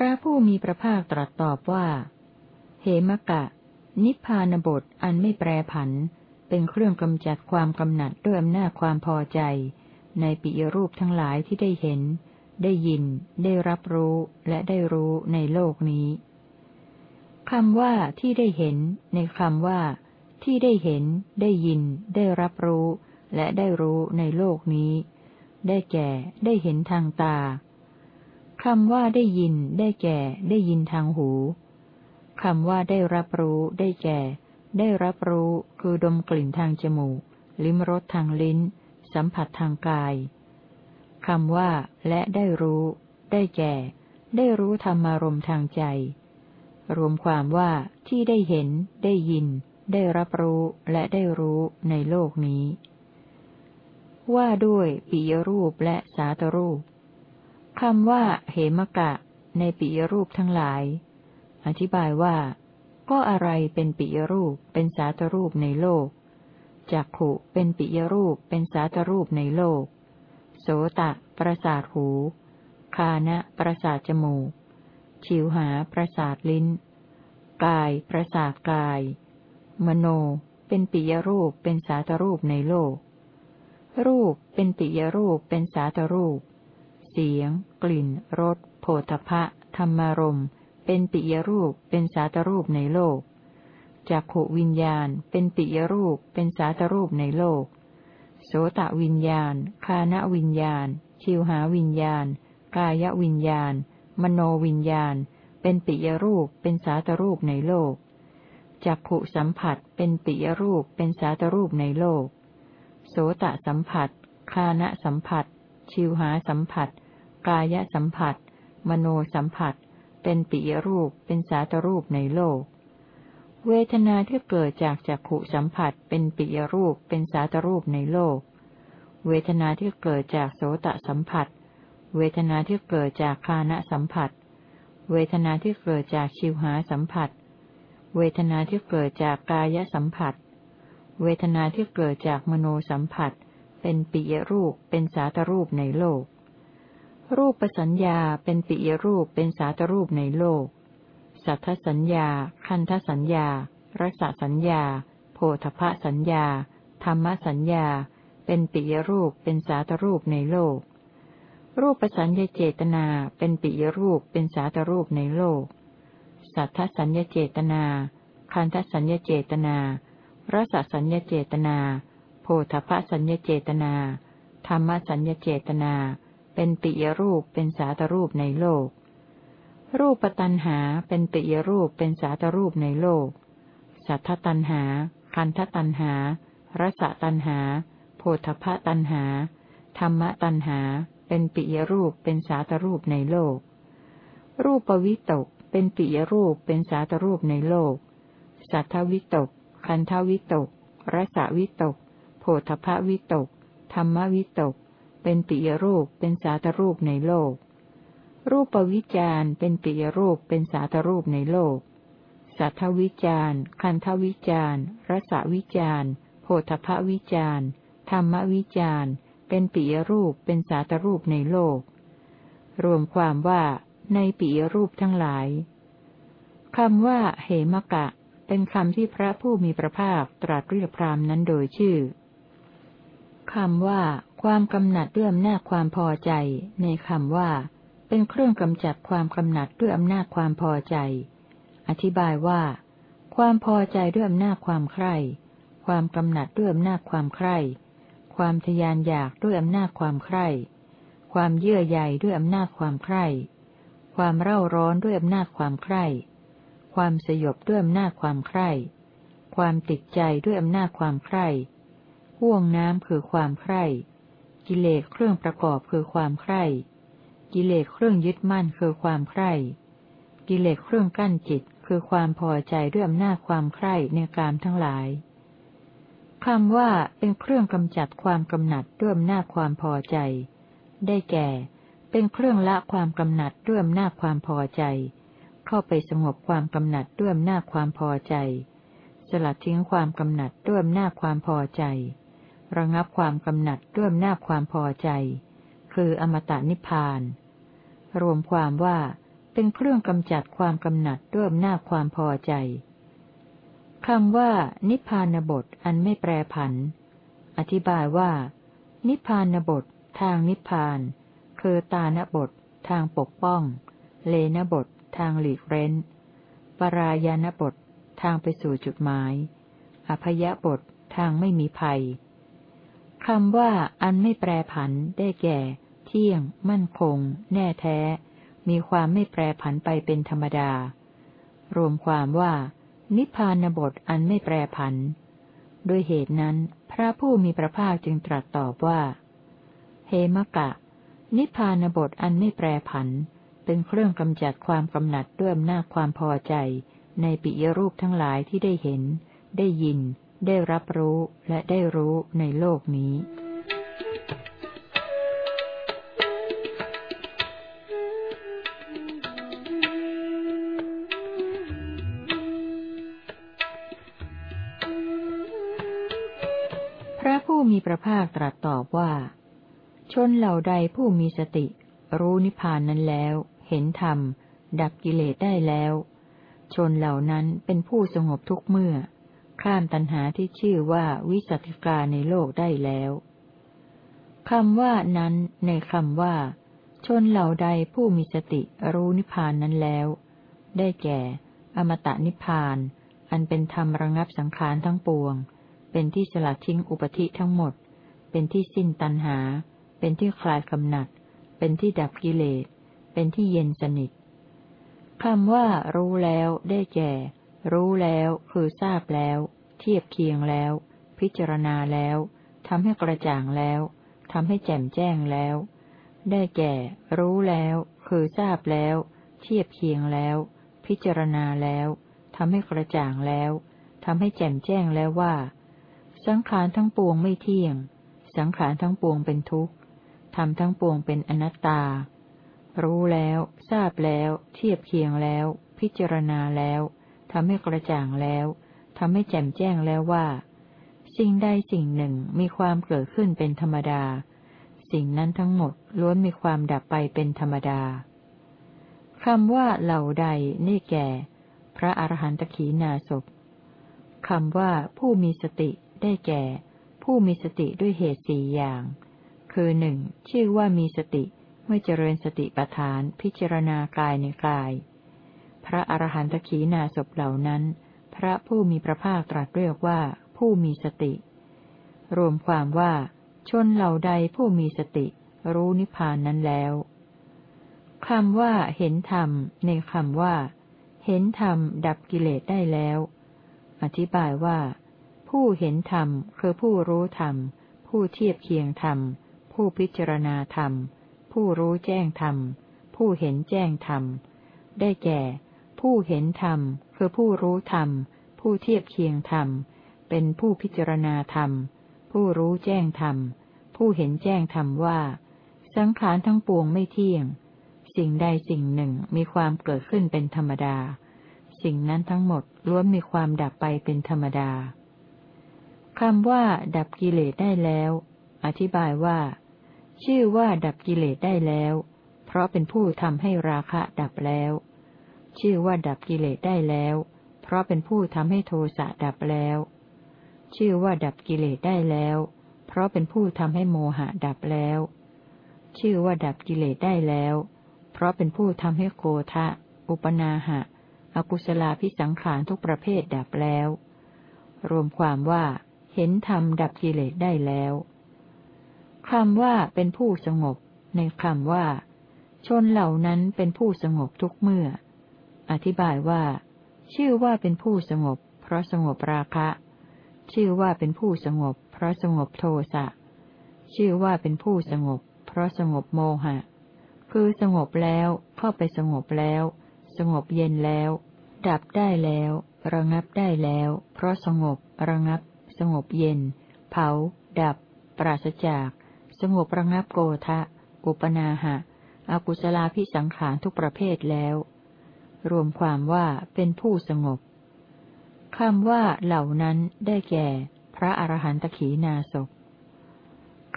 พระผู้มีพระภาคตรัสตอบว่า เหมกะ นิพพานบทอันไม่แปรผัน เป็นเครื่องกำจัดความกำหนัดด้วยอำนาจความพอใจ ในปิยรูปทั้งหลายที่ได้เห็น ได้ยิน ได้รับรู้ และได้รู้ในโลกนี้คำว่าที่ได้เห็น ในคำว่า ที่ได้เห็น ได้ยิน ได้รับรู้ และได้รู้ในโลกนี้ ได้แก่ ได้เห็นทางตา คำว่าได้ยิน ได้แก่ ได้ยินทางหูคำว่าได้รับรู้ ได้แก่ ได้รับรู้ คือดมกลิ่นทางจมูก ลิ้มรสทางลิ้น สัมผัสทางกายคำว่า และได้รู้ ได้แก่ ได้รู้ธรรมารมทางใจ รวมความว่าที่ได้เห็น ได้ยิน ได้รับรู้และได้รู้ในโลกนี้ ว่าด้วยปิยรูปและสาตรูป คำว่า เหมกะ ในปิยรูปทั้งหลาย อธิบายว่า ก็อะไรเป็นปิยรูป เป็นสาตรูปในโลก จักขุเป็นปิยรูป เป็นสาตรูปในโลก โสตะ ประสาทหู คานะ ประสาทจมูก ชิวหา ประสาทลิ้น กาย ประสาทกาย มโน เป็นปิยรูป เป็นสาตรูปในโลก รูป เป็นปิยรูป เป็นสาตรูป เสียง กลิ่น รสโผฏฐะธรรมารม เป็นปิยรูป เป็นสาตรูปในโลก จักขวิญญาณ เป็นปิยรูป เป็นสาตรูปในโลก โสตวิญญาณ คานวิญญาณ ชิวหาวิญญาณ กายวิญญาณ มโนวิญญาณ เป็นปิยรูป เป็นสาตรูปในโลก จักขุสัมผัส เป็นปิยรูป เป็นสาตรูปในโลก โสตสัมผัส คานสัมผัส ชิวหาสัมผัส กายสัมผัส มโนสัมผัส เป็นปิยรูป เป็นสาตรูปในโลก เวทนาที่เกิดจากจักขุสัมผัส เป็นปิยรูป เป็นสาตรูปในโลก เวทนาที่เกิดจากโสตสัมผัส เวทนาที่เกิดจากคานะสัมผัส เวทนาที่เกิดจากชิวหาสัมผัส เวทนาที่เกิดจากกายสัมผัส เวทนาที่เกิดจากมโนสัมผัส เป็นปิยรูป เป็นสาตรูปในโลก รูปสัญญาเป็นปิยรูปเป็นสาตรูปในโลก สัทธสัญญา คันธสัญญา รสสัญญา โพธพสัญญา ธรรมสัญญา เป็นปิยรูปเป็นสาตรูปในโลก รูปสัญญาเจตนาเป็นปิยรูปเป็นสาตรูปในโลก สัทธสัญญาเจตนา คันธสัญญาเจตนา รสสัญญาเจตนา โพธพสัญญาเจตนา ธรรมสัญญาเจตนา เป็นปิยรูปเป็นสาตรูปในโลก รูปตันหาเป็นปิยรูปเป็นสาตรูปในโลก สัทธตันหา คันธตันหา รสตันหา โพธพตันหา ธรรมตันหา เป็นปิยรูปเป็นสาตรูปในโลก รูปวิตกเป็นปิยรูปเป็นสาตรูปในโลก สัทธวิตก คันธวิตก รสวิตก โพธพวิตก ธรรมวิตก เป็นปิยรูป เป็นสาตรูปในโลก รูปวิจารเป็นปิยรูป เป็นสาตรูปในโลก สัทธวิจารคันธวิจารรสวิจารโพธพวิจารธรรมวิจารเป็นปิยรูป เป็นสาตรูปในโลก รวมความว่าในปิยรูปทั้งหลายคำว่าเหมกะ เป็นคำที่พระผู้มีพระภาคตรัสเรียกพรามนั้นโดยชื่อ คำว่า ความกำหนัดด้วยอำนาจความพอใจ ในคำว่า เป็นเครื่องกำจัดความกำหนัดด้วยอำนาจความพอใจ อธิบายว่า ความพอใจด้วยอำนาจความใคร่ ความกำหนัดด้วยอำนาจความใคร่ ความทยานอยากด้วยอำนาจความใคร่ ความเยื่อใยด้วยอำนาจความใคร่ ความเร่าร้อนด้วยอำนาจความใคร่ ความสยบด้วยอำนาจความใคร่ ความติดใจด้วยอำนาจความใคร่ ห่วงน้ำคือความใคร่กิเลสเครื่องประกอบคือความใคร่กิเลสเครื่องยึดมั่นคือความใคร่กิเลสเครื่องกั้นจิตคือความพอใจด้วยอำนาจความใคร่ในกามทั้งหลายคำว่าเป็นเครื่องกำจัดความกำหนัดด้วยอำนาจความพอใจ ได้แก่ เป็นเครื่องละความกำหนัดด้วยอำนาจความพอใจ เข้าไปสงบความกำหนัดด้วยอำนาจความพอใจ สลัดทิ้งความกำหนัดด้วยอำนาจความพอใจ ระงับความกำหนัดด้วยหน้าความพอใจ คืออมตะนิพพาน รวมความว่าเป็นเครื่องกำจัดความกำหนัดด้วยอำนาจความพอใจคำว่า นิพพานบทอันไม่แปรผัน อธิบายว่า นิพพานบท ทางนิพพาน คือตานบท ทางปกป้อง เลนบท ทางหลีกเร้น ปรายานบท ทางไปสู่จุดหมาย อภยบท ทางไม่มีภัย คำว่าอันไม่แปรผันได้แก่ เที่ยง มั่นคง แน่แท้ มีความไม่แปรผันไปเป็นธรรมดา รวมความว่า นิพพานบทอันไม่แปรผัน ด้วยเหตุนั้น พระผู้มีพระภาคจึงตรัสตอบว่า เฮมะกะ นิพพานบทอันไม่แปรผัน เป็นเครื่องกำจัดความกำหนัดด้วยอำนาจความพอใจ ในปิยรูปทั้งหลายที่ได้เห็น ได้ยิน ได้รับรู้และได้รู้ในโลกนี้พระผู้มีพระภาคตรัสตอบว่า ชนเหล่าใดผู้มีสติ รู้นิพพานนั้นแล้ว เห็นธรรม ดับกิเลสได้แล้ว ชนเหล่านั้นเป็นผู้สงบทุกเมื่อ ข้ามตัณหาที่ชื่อว่าวิสัติกาในโลกได้แล้วคำว่านั้นในคำว่า ชนเหล่าใดผู้มีสติรู้นิพพานนั้นแล้ว ได้แก่ อมตะนิพพาน อันเป็นธรรมระงับสังขารทั้งปวง เป็นที่สลัดทิ้งอุปธิทั้งหมด เป็นที่สิ้นตัณหา เป็นที่คลายกำหนัด เป็นที่ดับกิเลส เป็นที่เย็นสนิทคำว่ารู้แล้วได้แก่ รู้แล้วคือทราบแล้ว เทียบเคียงแล้ว พิจารณาแล้วทำให้กระจ่างแล้วทำให้แจ่มแจ้งแล้ว ได้แก่ รู้แล้ว คือทราบแล้ว เทียบเคียงแล้ว พิจารณาแล้วทำให้กระจ่างแล้วทำให้แจ่มแจ้งแล้วว่า สังขารทั้งปวงไม่เที่ยง สังขารทั้งปวงเป็นทุกข์ทำทั้งปวงเป็นอนัตตา รู้แล้ว ทราบแล้ว เทียบเคียงแล้ว พิจารณาแล้วทำให้กระจ่างแล้ว ทำให้แจ่มแจ้งแล้วว่า สิ่งใดสิ่งหนึ่งมีความเกิดขึ้นเป็นธรรมดา สิ่งนั้นทั้งหมดล้วนมีความดับไปเป็นธรรมดาคำว่าเหล่าใดนี่แก่ พระอรหันตขีนาศพคำว่าผู้มีสติได้แก่ ผู้มีสติด้วยเหตุสี่อย่าง คือหนึ่งชื่อว่ามีสติเมื่อเจริญสติปัฏฐานพิจารณากายในกาย พระอรหันตขีนาศพเหล่านั้น พระผู้มีพระภาคตรัสเรียกว่า ผู้มีสติ รวมความว่า ชนเหล่าใดผู้มีสติ รู้นิพพานนั้นแล้วคำว่า เห็นธรรม ในคำว่า เห็นธรรม ดับกิเลสได้แล้ว อธิบายว่า ผู้เห็นธรรมคือผู้รู้ธรรม ผู้เทียบเคียงธรรม ผู้พิจารณาธรรม ผู้รู้แจ้งธรรม ผู้เห็นแจ้งธรรม ได้แก่ ผู้เห็นธรรม คือผู้รู้ธรรม ผู้เทียบเคียงธรรม เป็นผู้พิจารณาธรรม ผู้รู้แจ้งธรรม ผู้เห็นแจ้งธรรมว่า สังขารทั้งปวงไม่เที่ยง สิ่งใดสิ่งหนึ่งมีความเกิดขึ้นเป็นธรรมดา สิ่งนั้นทั้งหมดล้วนมีความดับไปเป็นธรรมดาคำว่า ดับกิเลสได้แล้ว อธิบายว่า ชื่อว่าดับกิเลสได้แล้ว เพราะเป็นผู้ทำให้ราคะดับแล้ว ชื่อว่าดับกิเลสได้แล้ว เพราะเป็นผู้ทำให้โทสะดับแล้ว ชื่อว่าดับกิเลสได้แล้ว เพราะเป็นผู้ทำให้โมหะดับแล้ว ชื่อว่าดับกิเลสได้แล้ว เพราะเป็นผู้ทำให้โกทะ อุปนาหะ อกุศลาพิสังขารทุกประเภทดับแล้ว รวมความว่า เห็นธรรมดับกิเลสได้แล้วคำว่าเป็นผู้สงบ ในคำว่า ชนเหล่านั้นเป็นผู้สงบทุกเมื่อ อธิบายว่า ชื่อว่าเป็นผู้สงบ เพราะสงบราคะ ชื่อว่าเป็นผู้สงบ เพราะสงบโทสะ ชื่อว่าเป็นผู้สงบ เพราะสงบโมหะ คือสงบแล้วเข้าไปสงบแล้ว สงบเย็นแล้ว ดับได้แล้ว ระงับได้แล้ว เพราะสงบ ระงับ สงบเย็น เผา ดับ ปราศจาก สงบระงับโกทะ อุปนาหะอากุศลาพิสังขารทุกประเภทแล้ว รวมความว่าเป็นผู้สงบคำว่าเหล่านั้นได้แก่ พระอรหันตขีนาศ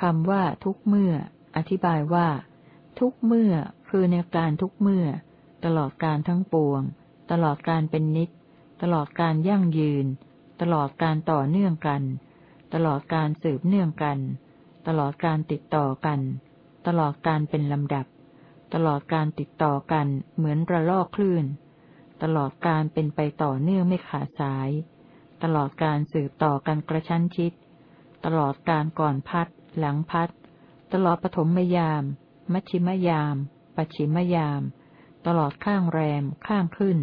คำว่าทุกเมื่อ อธิบายว่า ทุกเมื่อคือในการทุกเมื่อ ตลอดการทั้งปวง ตลอดการเป็นนิจตลอดการยั่งยืน ตลอดการต่อเนื่องกัน ตลอดการสืบเนื่องกัน ตลอดการติดต่อกัน ตลอดการเป็นลำดับ ตลอดการติดต่อกันเหมือนระลอกคลื่น ตลอดการเป็นไปต่อเนื่องไม่ขาดสาย ตลอดการสืบต่อกันกระชั้นชิด ตลอดการก่อนพัด หลังพัด ตลอดปฐมยาม มัชชิมยาม ปัจฉิมยาม ตลอดข้างแรม ข้างขึ้น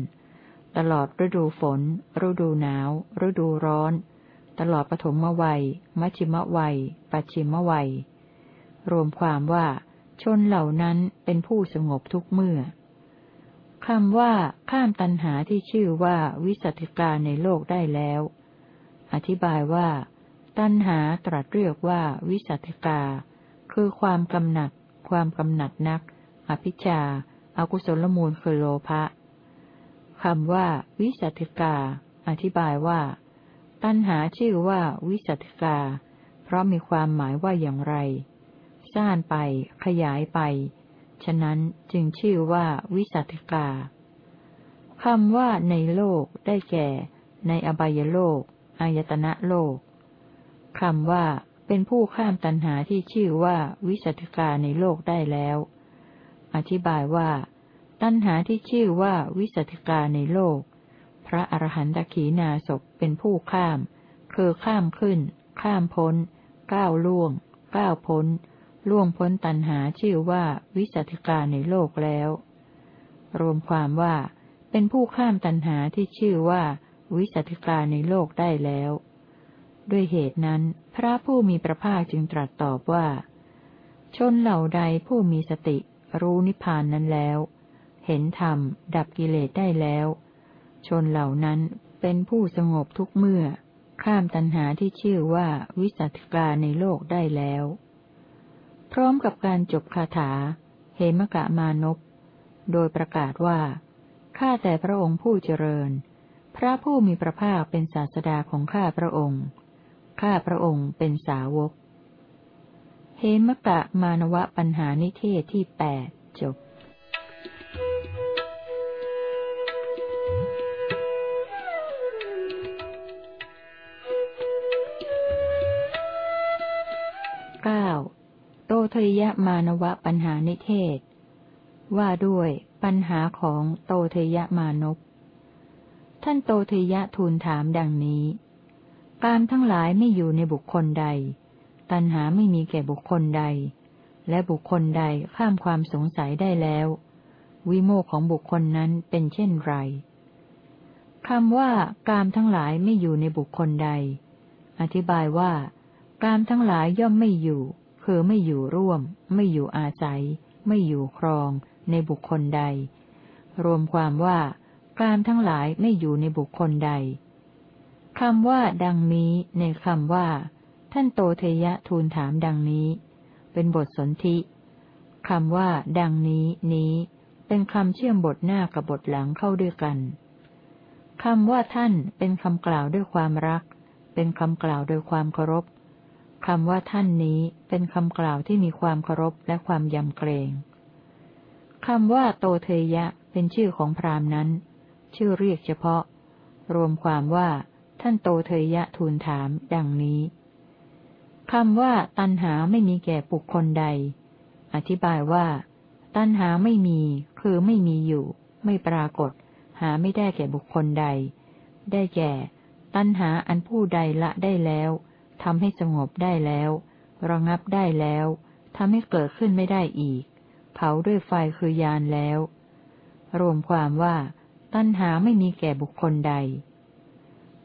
ตลอดฤดูฝน ฤดูหนาว ฤดูร้อน ตลอดปฐมวัย มัชิมวัย ปัจฉิมวัย รวมความว่า ชนเหล่านั้นเป็นผู้สงบทุกเมื่อคำว่าข้ามตัณหาที่ชื่อว่าวิสัติกาในโลกได้แล้ว อธิบายว่า ตัณหาตรัสเรียกว่าวิสัติกา คือความกำหนัด ความกำหนัดนัก อภิชาอากุศลมูลคือโลภะคำว่า วิสัติกา อธิบายว่า ตัณหาชื่อว่าวิสัติกา เพราะมีความหมายว่าอย่างไร สร้างไป ขยายไป ฉะนั้นจึงชื่อว่าวิสัติกาคำว่าในโลกได้แก่ ในอบายโลกอายตนะโลกคำว่าเป็นผู้ข้ามตัณหาที่ชื่อว่าวิสัติกาในโลกได้แล้ว อธิบายว่า ตัณหาที่ชื่อว่าวิสัติกาในโลก พระอรหันตขีนาศเป็นผู้ข้าม คือข้ามขึ้น ข้ามพ้น ก้าวล่วง ก้าวพ้น ล่วงพ้นตัณหาชื่อว่าวิสัติกาในโลกแล้ว รวมความว่า เป็นผู้ข้ามตัณหาที่ชื่อว่า วิสัติกาในโลกได้แล้ว ด้วยเหตุนั้น พระผู้มีพระภาคจึงตรัสตอบว่า ชนเหล่าใดผู้มีสติ รู้นิพพานนั้นแล้ว เห็นธรรม ดับกิเลสได้แล้ว ชนเหล่านั้นเป็นผู้สงบทุกเมื่อ ข้ามตัณหาที่ชื่อว่าวิสัชกาในโลกได้แล้ว พร้อมกับการจบคาถา เหมกะมานพโดยประกาศว่า ข้าแต่พระองค์ผู้เจริญ พระผู้มีพระภาคเป็นศาสดาของข้าพระองค์ ข้าพระองค์เป็นสาวก เหมกะมานวะปัญหานิเทศที่แปดจบ โตทยะมานวะปัญหานิเทศ ว่าด้วยปัญหาของโตเทยะมานพท่านโตเทยะทูลถามดังนี้ การทั้งหลายไม่อยู่ในบุคคลใด ตัณหาไม่มีแก่บุคคลใด และบุคคลใดข้ามความสงสัยได้แล้ว วิโมกของบุคคลนั้นเป็นเช่นไรคำว่ากามทั้งหลายไม่อยู่ในบุคคลใด อธิบายว่า กามทั้งหลายย่อมไม่อยู่ คือไม่อยู่ร่วม ไม่อยู่อาศัย ไม่อยู่ครอง ในบุคคลใด รวมความว่า กามทั้งหลายไม่อยู่ในบุคคลใดคำว่า ดังนี้ในคำว่า ท่านโตเทยะทูลถามดังนี้ เป็นบทสนธิคำว่า ดังนี้นี้ เป็นคำเชื่อมบทหน้ากับบทหลังเข้าด้วยกันคำว่าท่านเป็นคำกล่าวด้วยความรัก เป็นคำกล่าวโดยความเคารพ คำว่าท่านนี้เป็นคำกล่าวที่มีความเคารพและความยำเกรงคำว่าโตเทยะเป็นชื่อของพราหมณ์นั้น ชื่อเรียกเฉพาะ รวมความว่าท่านโตเทยะทูลถามดังนี้คำว่าตันหาไม่มีแก่บุคคลใด อธิบายว่า ตันหาไม่มี คือไม่มีอยู่ ไม่ปรากฏ หาไม่ได้แก่บุคคลใด ได้แก่ ตันหาอันผู้ใดละได้แล้ว ทำให้สงบได้แล้ว ระงับได้แล้วทำให้เกิดขึ้นไม่ได้อีก เผาด้วยไฟคือยานแล้ว รวมความว่า ตัณหาไม่มีแก่บุคคลใด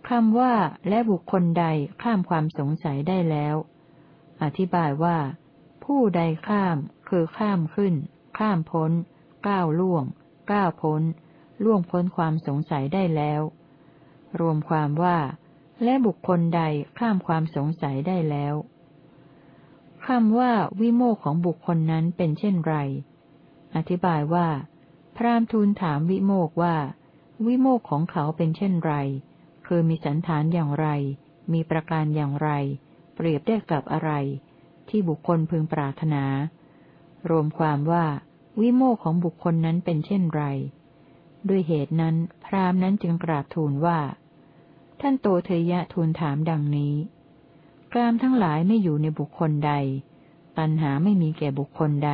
คำว่าและบุคคลใดข้ามความสงสัยได้แล้ว อธิบายว่า ผู้ใดข้ามคือข้ามขึ้น ข้ามพ้น ก้าวล่วง ก้าวพ้น ล่วงพ้นความสงสัยได้แล้ว รวมความว่า และบุคคลใดข้ามความสงสัยได้แล้วคำว่าวิโมกของบุคคลนั้นเป็นเช่นไร อธิบายว่า พรามทูลถามวิโมกว่า วิโมกของเขาเป็นเช่นไร คือมีสันฐานอย่างไร มีประการอย่างไร เปรียบได้กับอะไร ที่บุคคลพึงปรารถนา รวมความว่า วิโมกของบุคคลนั้นเป็นเช่นไร ด้วยเหตุนั้น พราหมณ์นั้นจึงกราบทูลว่า ท่านโตเทยะทูลถามดังนี้ กามทั้งหลายไม่อยู่ในบุคคลใด ตัณหาไม่มีแก่บุคคลใด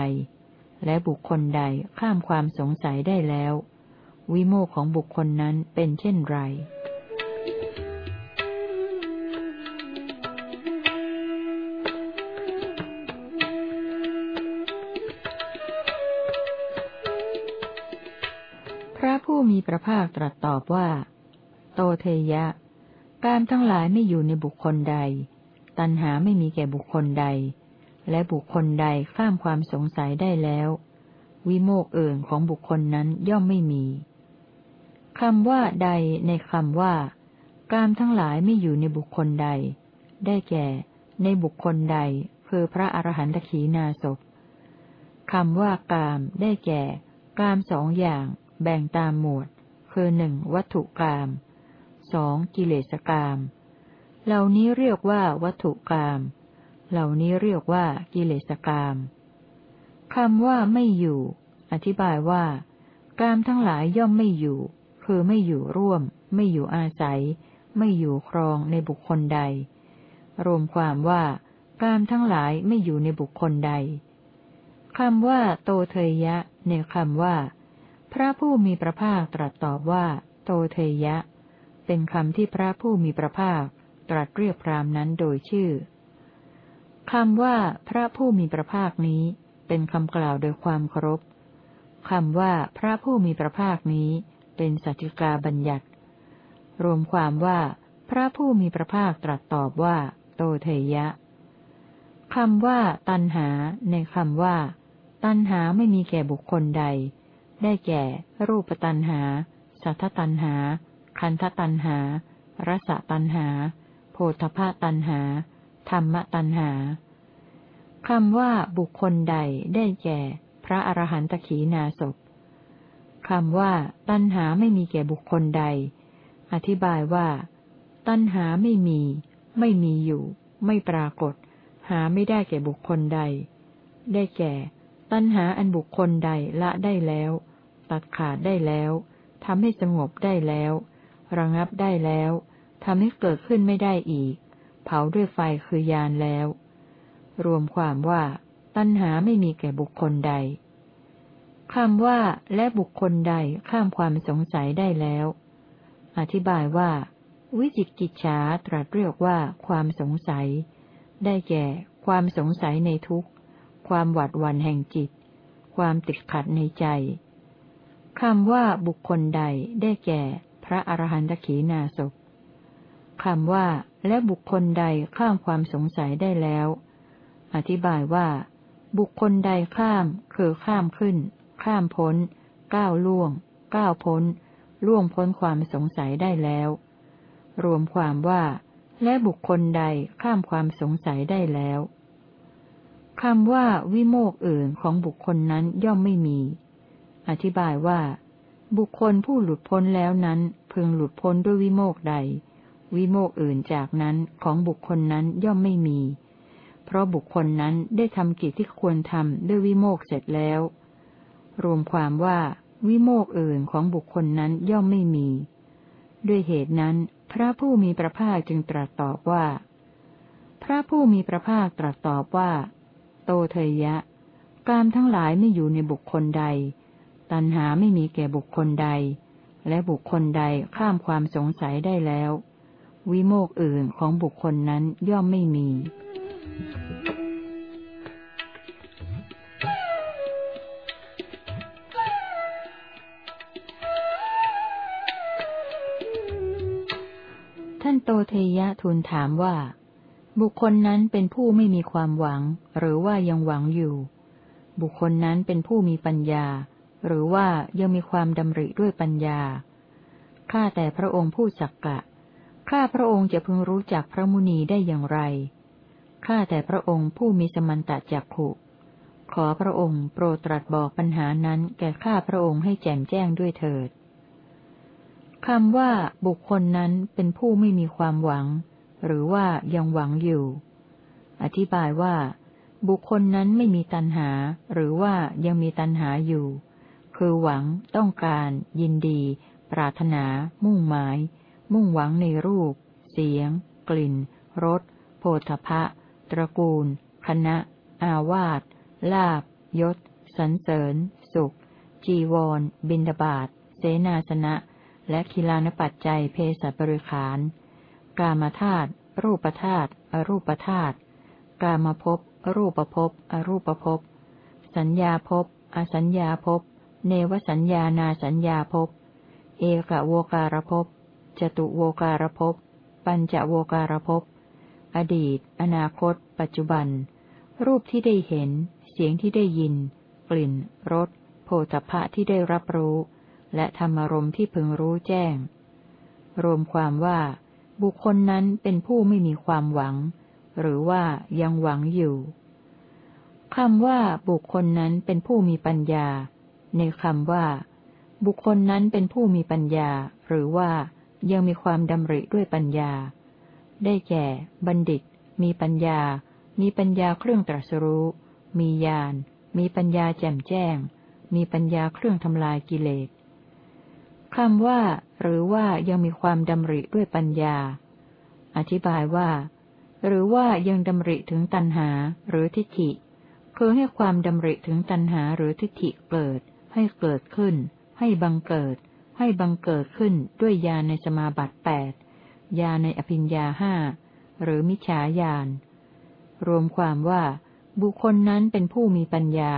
และบุคคลใดข้ามความสงสัยได้แล้ว วิโมกของบุคคลนั้นเป็นเช่นไรพระผู้มีพระภาคตรัสตอบว่า โตเทยะ การทั้งหลายไม่อยู่ในบุคคลใด ตัณหาไม่มีแก่บุคคลใด และบุคคลใดข้ามความสงสัยได้แล้ว วิโมกเอื่นของบุคคลนั้นย่อมไม่มีคำว่าใดในคำว่าการทั้งหลายไม่อยู่ในบุคคลใด ได้แก่ ในบุคคลใดคือพระอรหันตขีนาศพคำว่ากามได้แก่ กามสองอย่าง แบ่งตามหมวด คือหนึ่งวัตถุกรรม สองกิเลสกรรมเหล่านี้เรียกว่าวัตถุกรรมเหล่านี้เรียกว่ากิเลสกรรมคำว่าไม่อยู่ อธิบายว่า กามทั้งหลายย่อมไม่อยู่ คือไม่อยู่ร่วม ไม่อยู่อาศัย ไม่อยู่ครองในบุคคลใด รวมความว่ากามทั้งหลายไม่อยู่ในบุคคลใดคำว่า โตเทยะ ในคำว่า พระผู้มีพระภาคตรัสตอบว่า โตเทยะ เป็นคำที่พระผู้มีพระภาค ตรัสเรียกพรามนั้นโดยชื่อคำว่าพระผู้มีพระภาคนี้ เป็นคำกล่าวโดยความเคารพคำว่าพระผู้มีพระภาคนี้ เป็นสัจจิกาบัญญัติ รวมความว่า พระผู้มีพระภาคตรัสตอบว่า โตเทยะคำว่า ตันหา ในคำว่า ตันหาไม่มีแก่บุคคลใด ได้แก่ รูปตันหา สัทธตันหา คันธตันหา รสตันหา โพธพาตันหา ธรรมตันหาคำว่าบุคคลใดได้แก่ พระอรหันตขีนาศพคำว่า ตันหาไม่มีแก่บุคคลใด อธิบายว่า ตันหาไม่มี ไม่มีอยู่ ไม่ปรากฏ หาไม่ได้แก่บุคคลใด ได้แก่ ตันหาอันบุคคลใดละได้แล้ว ตัดขาดได้แล้วทำให้สงบได้แล้ว ระงับได้แล้วทำให้เกิดขึ้นไม่ได้อีก เผาด้วยไฟคือยานแล้ว รวมความว่า ตัณหาไม่มีแก่บุคคลใดคำว่าและบุคคลใดข้ามความสงสัยได้แล้ว อธิบายว่า วิจิกิจฉาตรัสเรียกว่าความสงสัย ได้แก่ ความสงสัยในทุกข์ ความหวัดหวั่นแห่งจิต ความติดขัดในใจคำว่าบุคคลใดได้แก่ พระอรหันตขีนาศคำว่า และบุคคลใดข้ามความสงสัยได้แล้ว อธิบายว่า บุคคลใดข้าม คือข้ามขึ้น ข้ามพ้น ก้าวล่วง ก้าวพ้น ล่วงพ้นความสงสัยได้แล้ว รวมความว่า และบุคคลใดข้ามความสงสัยได้แล้วคำว่าวิโมกอื่นของบุคคลนั้นย่อมไม่มี อธิบายว่า บุคคลผู้หลุดพ้นแล้วนั้นพึงหลุดพ้นด้วยวิโมกใด วิโมกอื่นจากนั้นของบุคคลนั้นย่อมไม่มี เพราะบุคคลนั้นได้ทำกิจที่ควรทำด้วยวิโมกเสร็จแล้ว รวมความว่าวิโมกอื่นของบุคคลนั้นย่อมไม่มี ด้วยเหตุนั้น พระผู้มีพระภาคจึงตรัสตอบว่า พระผู้มีพระภาคตรัสตอบว่า โตเทยะ กามทั้งหลายไม่อยู่ในบุคคลใด ตัณหาไม่มีแก่บุคคลใด และบุคคลใดข้ามความสงสัยได้แล้ว วิโมกอื่นของบุคคลนั้นย่อมไม่มีท่านโตเทยะทูลถามว่า บุคคลนั้นเป็นผู้ไม่มีความหวัง หรือว่ายังหวังอยู่ บุคคลนั้นเป็นผู้มีปัญญา หรือว่ายังมีความดำริด้วยปัญญา ข้าแต่พระองค์ผู้จักกะ ข้าพระองค์จะพึงรู้จักพระมุนีได้อย่างไร ข้าแต่พระองค์ผู้มีสมันตะจักขุ ขอพระองค์โปรดตรัสบอกปัญหานั้นแก่ข้าพระองค์ให้แจ่มแจ้งด้วยเถิดคำว่าบุคคลนั้นเป็นผู้ไม่มีความหวัง หรือว่ายังหวังอยู่ อธิบายว่า บุคคลนั้นไม่มีตัณหา หรือว่ายังมีตัณหาอยู่ คือหวัง ต้องการ ยินดี ปรารถนา มุ่งหมาย มุ่งหวังในรูป เสียง กลิ่น รส โผฏฐะ ตระกูล คณะ อาวาส ลาบ ยศสรรเสริญ สุข จีวร บินดาบาตเสนาสนะ และคิลานปัจจัยเพศบริขาร กามธาตุ รูปธาตุ อรูปธาตุ กามภพ รูปภพ อรูปภพ สัญญาภพ อสัญญาภพ เนวสัญญานาสัญญาภพ เอกโวการภพ จตุโวการภพ ปัญจโวการภพ อดีต อนาคต ปัจจุบัน รูปที่ได้เห็น เสียงที่ได้ยิน กลิ่น รส โผฏฐะที่ได้รับรู้ และธรรมารมที่พึงรู้แจ้ง รวมความว่า บุคคลนั้นเป็นผู้ไม่มีความหวัง หรือว่ายังหวังอยู่คำว่าบุคคลนั้นเป็นผู้มีปัญญา ในคำว่า บุคคลนั้นเป็นผู้มีปัญญา หรือว่ายังมีความดำริด้วยปัญญา ได้แก่ บัณฑิต มีปัญญา มีปัญญาเครื่องตรัสรู้ มีญาณ มีปัญญาแจ่มแจ้ง มีปัญญาเครื่องทำลายกิเลสคำว่า หรือว่ายังมีความดำริด้วยปัญญา อธิบายว่า หรือว่ายังดำริถึงตัณหาหรือทิฏฐิคือให้ความดำริถึงตัณหาหรือทิฏฐิเกิด ให้เกิดขึ้น ให้บังเกิด ให้บังเกิดขึ้นด้วยญาณในสมาบัติแปดญาณในอภิญญาห้าหรือมิจฉาญาณ รวมความว่า บุคคลนั้นเป็นผู้มีปัญญา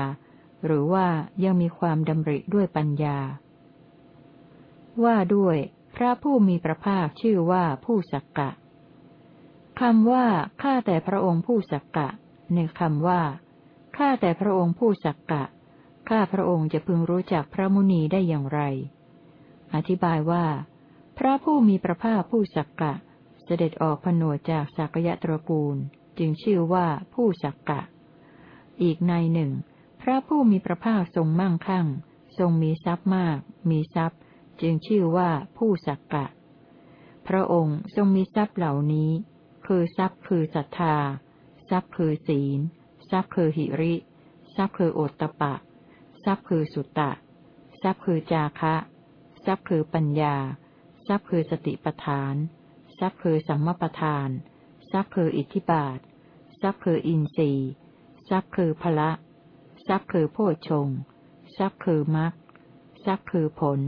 หรือว่ายังมีความดำริด้วยปัญญา ว่าด้วย พระผู้มีพระภาคชื่อว่าผู้สักกะคำว่า ข้าแต่พระองค์ผู้สักกะ ในคำว่า ข้าแต่พระองค์ผู้สักกะ ข้าพระองค์จะพึงรู้จักพระมุนีได้อย่างไร อธิบายว่า พระผู้มีพระภาคผู้สักกะ เสด็จออกผนวดจากสักยะตระกูล จึงชื่อว่าผู้สักกะ อีกในหนึ่ง พระผู้มีพระภาคทรงมั่งคั่ง ทรงมีทรัพย์มาก มีทรัพย์ จึงชื่อว่าผู้สักกะ พระองค์ทรงมีทรัพย์เหล่านี้ คือทรัพย์คือศรัทธา ทรัพย์คือศีล ทรัพย์คือหิริ ทรัพย์คือโอตตะปะ ทรัพย์คือสุตตะ ทรัพย์คือจาคะ ทรัพย์คือปัญญา ทรัพย์คือสติปทาน ทรัพย์คือสัมมาปทาน ทรัพย์คืออิทธิบาท ทรัพย์คืออินทรีย์ ทรัพย์คือพละ ทรัพย์คือโพชงทรัพย์คือมรรค ทรัพย์คือผล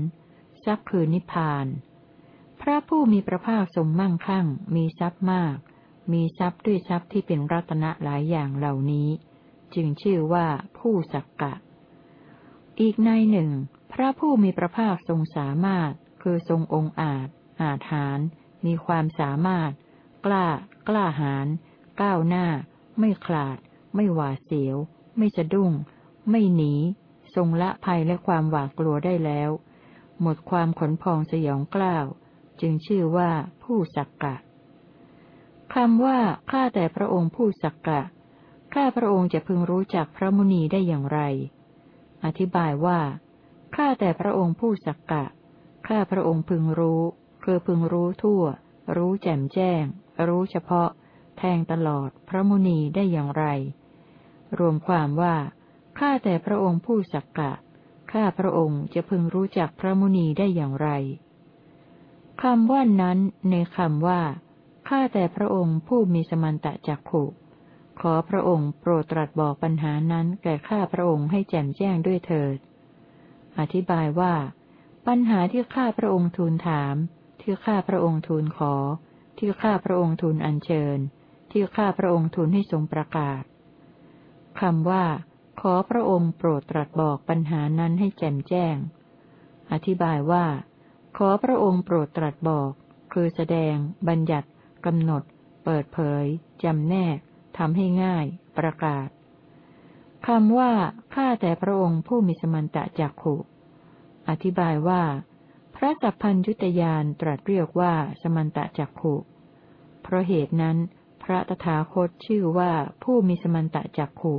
ทรัพย์คือนิพพาน พระผู้มีพระภาคทรงมั่งคั่ง มีทรัพย์มาก มีทรัพย์ด้วยทรัพย์ที่เป็นรัตนะหลายอย่างเหล่านี้ จึงชื่อว่าผู้สักกะ อีกในหนึ่ง พระผู้มีพระภาคทรงสามารถ คือทรงองค์อาจ อาถานมีความสามารถ กล้า กล้าหาญก้าวหน้า ไม่ขลาด ไม่หวาดเสียว ไม่สะดุ้ง ไม่หนี ทรงละภัยและความหวาดกลัวได้แล้ว หมดความขนพองสยองกล้าว จึงชื่อว่าผู้สักกะคำว่าข้าแต่พระองค์ผู้สักกะข้าพระองค์จะพึงรู้จักพระมุนีได้อย่างไร อธิบายว่า ข้าแต่พระองค์ผู้สักกะ ข้าพระองค์พึงรู้ คือพึงรู้ทั่ว รู้แจ่มแจ้ง รู้เฉพาะ แทงตลอดพระมุนีได้อย่างไร รวมความว่า ข้าแต่พระองค์ผู้สักกะ ข้าพระองค์จะพึงรู้จักพระมุนีได้อย่างไรคำว่านั้นในคำว่า ข้าแต่พระองค์ผู้มีสมันตะจักขุ ขอพระองค์โปรดตรัสบอกปัญหานั้นแก่ข้าพระองค์ให้แจ่มแจ้งด้วยเถิด อธิบายว่า ปัญหาที่ข้าพระองค์ทูลถาม ที่ข้าพระองค์ทูลขอ ที่ข้าพระองค์ทูลอัญเชิญ ที่ข้าพระองค์ทูลให้ทรงประกาศคำว่า ขอพระองค์โปรดตรัสบอกปัญหานั้นให้แจ่มแจ้ง อธิบายว่า ขอพระองค์โปรดตรัสบอก คือแสดง บัญญัติกำหนด เปิดเผยจำแนกำให้ง่าย ประกาศคำว่า ข้าแต่พระองค์ผู้มีสมันตะจักขุ อธิบายว่า พระสัพพัญยุตยานตรัสเรียกว่าสมันตะจักขุ เพราะเหตุนั้น พระตถาคตชื่อว่าผู้มีสมันตะจักขุ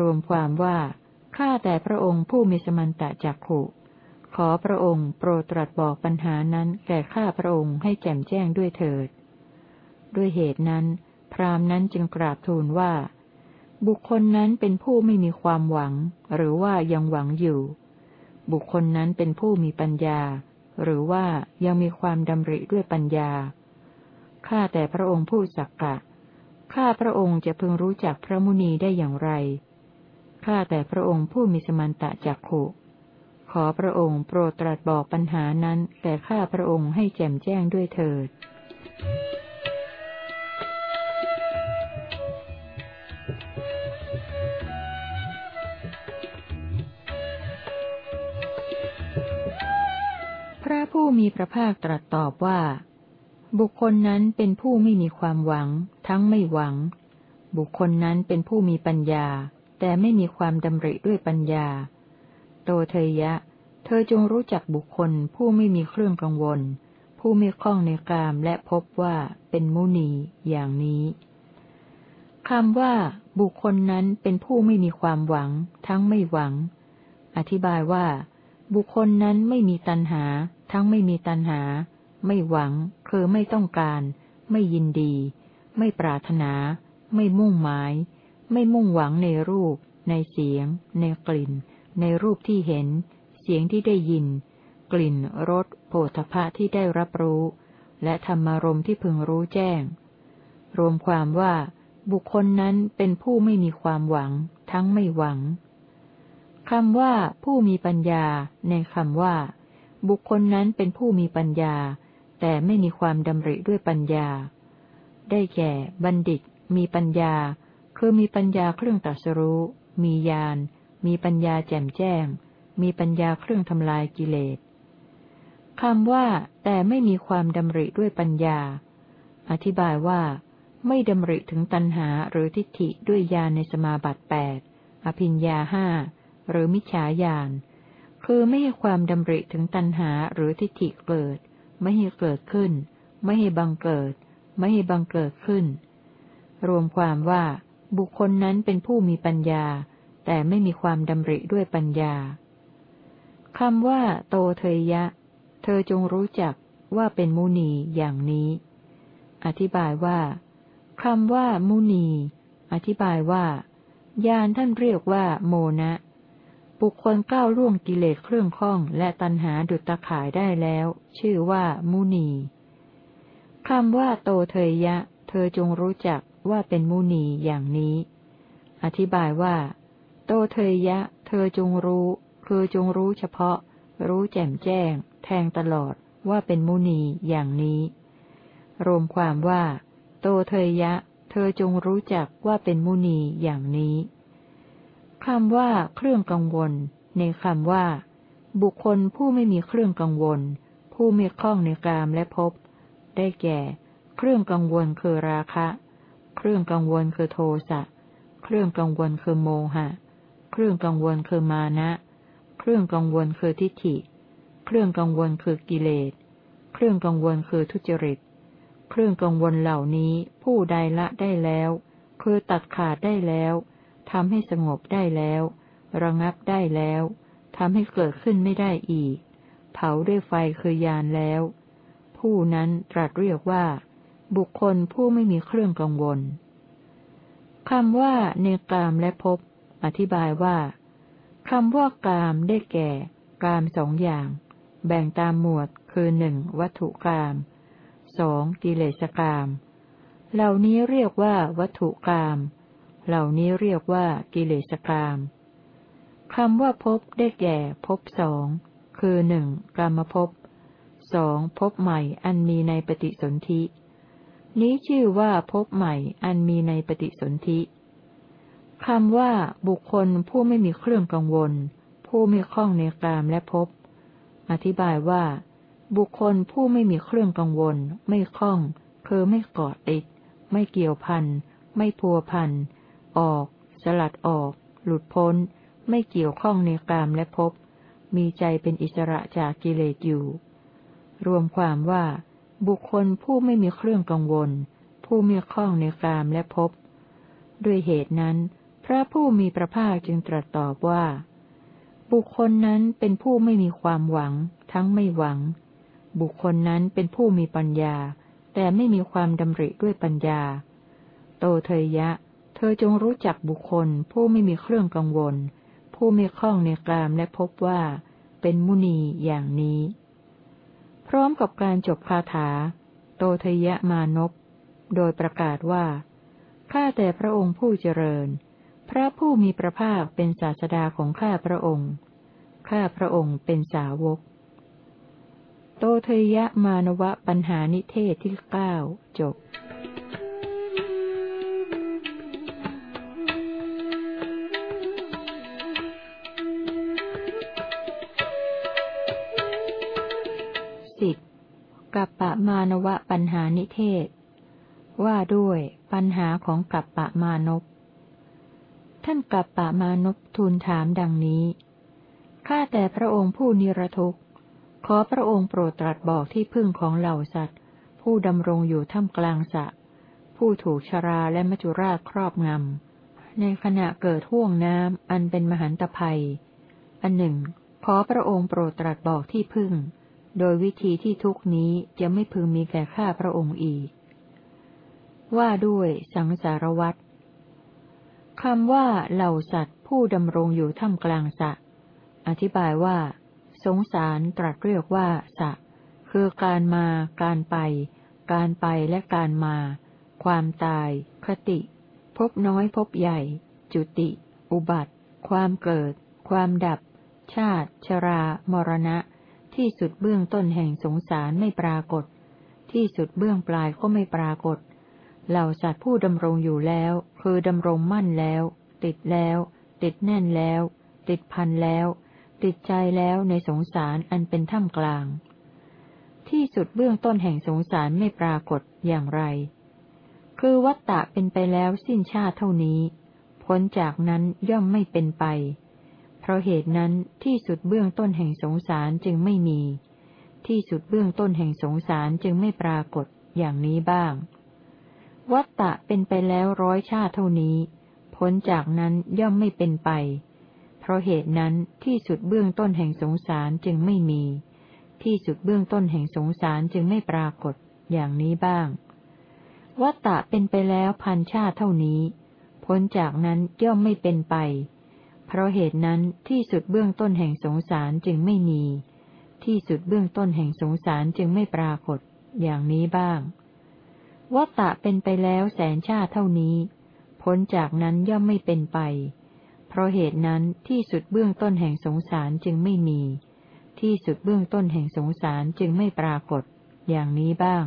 รวมความว่า ข้าแต่พระองค์ผู้มีสมันตะจักขุ ขอพระองค์โปรดตรัสบอกปัญหานั้นแก่ข้าพระองค์ให้แจ่มแจ้งด้วยเถิด ด้วยเหตุนั้น พราหมณ์นั้นจึงกราบทูลว่า บุคคลนั้นเป็นผู้ไม่มีความหวัง หรือว่ายังหวังอยู่ บุคคลนั้นเป็นผู้มีปัญญา หรือว่ายังมีความดำริด้วยปัญญา ข้าแต่พระองค์ผู้สักกะ ข้าพระองค์จะพึงรู้จักพระมุนีได้อย่างไร ข้าแต่พระองค์ผู้มีสมันตะจักขุ ขอพระองค์โปรดตรัสบอกปัญหานั้นแก่ข้าพระองค์ให้แจ่มแจ้งด้วยเถิดพร ผู้มีพระภาคตรัสตอบว่า บุคคลนั้นเป็นผู้ไม่มีความหวัง ทั้งไม่หวัง บุคคลนั้นเป็นผู้มีปัญญา แต่ไม่มีความดำริด้วยปัญญา โตเทยะ เธอจงรู้จักบุคคลผู้ไม่มีเครื่องกังวล ผู้ไม่คล้องในกามและพบว่าเป็นมุนีอย่างนี้คำว่า บุคคลนั้นเป็นผู้ไม่มีความหวัง ทั้งไม่หวัง อธิบายว่า บุคคลนั้นไม่มีตัณหา ทั้งไม่มีตัณหา ไม่หวัง คือไม่ต้องการ ไม่ยินดี ไม่ปรารถนา ไม่มุ่งหมาย ไม่มุ่งหวังในรูป ในเสียง ในกลิ่น ในรูปที่เห็น เสียงที่ได้ยิน กลิ่นรสโผฏฐะที่ได้รับรู้ และธรรมารมที่พึงรู้แจ้ง รวมความว่า บุคคลนั้นเป็นผู้ไม่มีความหวัง ทั้งไม่หวังคำว่าผู้มีปัญญาในคำว่า บุคคลนั้นเป็นผู้มีปัญญา แต่ไม่มีความดำริด้วยปัญญา ได้แก่ บัณฑิต มีปัญญา คือมีปัญญาเครื่องตรัสรู้ มีญาณ มีปัญญาแจ่มแจ้ง มีปัญญาเครื่องทำลายกิเลสคำว่า แต่ไม่มีความดำริด้วยปัญญา อธิบายว่า ไม่ดำริถึงตัณหาหรือทิฏฐิด้วยญาณในสมาบัติแปดอภิญญาห้าหรือมิจฉาญาณ คือไม่ให้ความดำริถึงตัณหาหรือทิฏฐิเกิด ไม่ให้เกิดขึ้น ไม่ให้บังเกิด ไม่ให้บังเกิดขึ้น รวมความว่า บุคคลนั้นเป็นผู้มีปัญญา แต่ไม่มีความดำริด้วยปัญญาคำว่า โตเทยะ เธอจงรู้จักว่าเป็นมุนีอย่างนี้ อธิบายว่าคำว่า มุนี อธิบายว่ายานท่านเรียกว่า โมนะ บุคคลก้าวล่วงกิเลสเครื่องข้องและตัณหาดุจตะข่ายได้แล้ว ชื่อว่า มุนีคำว่าโตเทยยะ เธอจงรู้จักว่าเป็นมุนีอย่างนี้ อธิบายว่า โตเทยยะ เธอจงรู้ คือจงรู้เฉพาะ รู้แจ่มแจ้ง แทงตลอดว่าเป็นมุนีอย่างนี้ รวมความว่า โตเทยยะ เธอจงรู้จักว่าเป็นมุนีอย่างนี้ คำว่าเครื่องกังวล ในคำว่า บุคคลผู้ไม่มีเครื่องกังวล ผู้ไม่คล้องในกามและภพได้แก่ เครื่องกังวลคือราคะ เครื่องกังวลคือโทสะเครื่องกังวลคือโมหะ เครื่องกังวลคือมานะ เครื่องกังวลคือทิฏฐิ เครื่องกังวลคือกิเลส เครื่องกังวลคือทุจริต เครื่องกังวลเหล่านี้ผู้ใดละได้แล้ว คือตัดขาดได้แล้ว ทำให้สงบได้แล้ว ระงับได้แล้วทำให้เกิดขึ้นไม่ได้อีก เผาด้วยไฟคือยานแล้ว ผู้นั้นตรัสเรียกว่า บุคคลผู้ไม่มีเครื่องกังวลคำว่าเนกามและภพอธิบายว่าคำว่ากามได้แก่ กามสองอย่าง แบ่งตามหมวดคือหนึ่งวัตถุกามสองกิเลสกาม เหล่านี้เรียกว่าวัตถุกาม เหล่านี้เรียกว่ากิเลสกรรมคำว่าพบได้แก่พบสองคือหนึ่งกรรมภพสองพบใหม่อันมีในปฏิสนธิ นี้ชื่อว่าพบใหม่อันมีในปฏิสนธิคำว่าบุคคลผู้ไม่มีเครื่องกังวล ผู้ไม่คล้องในกามและพบ อธิบายว่า บุคคลผู้ไม่มีเครื่องกังวล ไม่คล้อง คือไม่เกาะติด ไม่เกี่ยวพัน ไม่พัวพัน ออก สลัดออก หลุดพ้น ไม่เกี่ยวข้องในกามและภพ มีใจเป็นอิสระจากกิเลสอยู่ รวมความว่า บุคคลผู้ไม่มีเครื่องกังวล ผู้มีข้องในกามและภพ ด้วยเหตุนั้น พระผู้มีพระภาคจึงตรัสตอบว่า บุคคลนั้นเป็นผู้ไม่มีความหวัง ทั้งไม่หวัง บุคคลนั้นเป็นผู้มีปัญญา แต่ไม่มีความดำริด้วยปัญญา โตเทยะ เธอจงรู้จักบุคคล ผู้ไม่มีเครื่องกังวล ผู้ไม่คล้องในกามและพบว่า เป็นมุนีอย่างนี้ พร้อมกับการจบคาถา โตทยะมานพโดยประกาศว่า ข้าแต่พระองค์ผู้เจริญ พระผู้มีพระภาคเป็นศาสดาของข้าพระองค์ ข้าพระองค์เป็นสาวก โตเทยะมานวะปัญหานิเทศที่เก้าจบ กัปปะมานวะปัญหานิเทศ ว่าด้วยปัญหาของกัปปะมานพท่านกัปปะมานพทูลถามดังนี้ ข้าแต่พระองค์ผู้นิรทุกข์ ขอพระองค์โปรดตรัสบอกที่พึ่งของเหล่าสัตว์ ผู้ดำรงอยู่ท่ามกลางสะ ผู้ถูกชราและมจุราชครอบงำ ในขณะเกิดห่วงน้ำอันเป็นมหันตภัย อันหนึ่ง ขอพระองค์โปรดตรัสบอกที่พึ่ง โดยวิธีที่ทุกนี้จะไม่พึงมีแก่ข้าพระองค์อีก ว่าด้วยสังสารวัตรคำว่าเหล่าสัตว์ผู้ดำรงอยู่ท่ามกลางสะ อธิบายว่า สงสารตรัสเรียกว่าสะ คือการมา การไป การไปและการมา ความตาย คติ พบน้อยพบใหญ่ จุติ อุบัติ ความเกิด ความดับ ชาติ ชรา มรณะ ที่สุดเบื้องต้นแห่งสงสารไม่ปรากฏ ที่สุดเบื้องปลายก็ไม่ปรากฏ เหล่าสัตว์ผู้ดำรงอยู่แล้ว คือดำรงมั่นแล้ว ติดแล้ว ติดแน่นแล้ว ติดพันแล้ว ติดใจแล้วในสงสารอันเป็นถ้ำกลาง ที่สุดเบื้องต้นแห่งสงสารไม่ปรากฏอย่างไร คือวัตตะเป็นไปแล้วสิ้นชาติเท่านี้ พ้นจากนั้นย่อมไม่เป็นไป ราะเหตุนั้นที่สุดเบื้องต้นแห่งสงสารจึงไม่มี ที่สุดเบื้องต้นแห่งสงสารจึงไม่ปรากฏอย่างนี้บ้าง วัตตะเป็นไปแล้วร้อยชาติเท่านี้พ้นจากนั้นย่อมไม่เป็นไป เพราะเหตุนั้นที่สุดเบื้องต้นแห่งสงสารจึงไม่มี ที่สุดเบื้องต้นแห่งสงสารจึงไม่ปรากฏอย่างนี้บ้าง วัตตะเป็นไปแล้วพันชาติเท่านี้ พ้นจากนั้นย่อมไม่เป็นไป เพราะเหตุนั้นที่สุดเบื้องต้นแห่งสงสารจึงไม่มี ที่สุดเบื้องต้นแห่งสงสารจึงไม่ปรากฏ อย่างนี้บ้าง วัตตะเป็นไปแล้วแสนชาติเท่านี้ พ้นจากนั้นย่อมไม่เป็นไป เพราะเหตุนั้นที่สุดเบื้องต้นแห่งสงสารจึงไม่มี ที่สุดเบื้องต้นแห่งสงสารจึงไม่ปรากฏ อย่างนี้บ้าง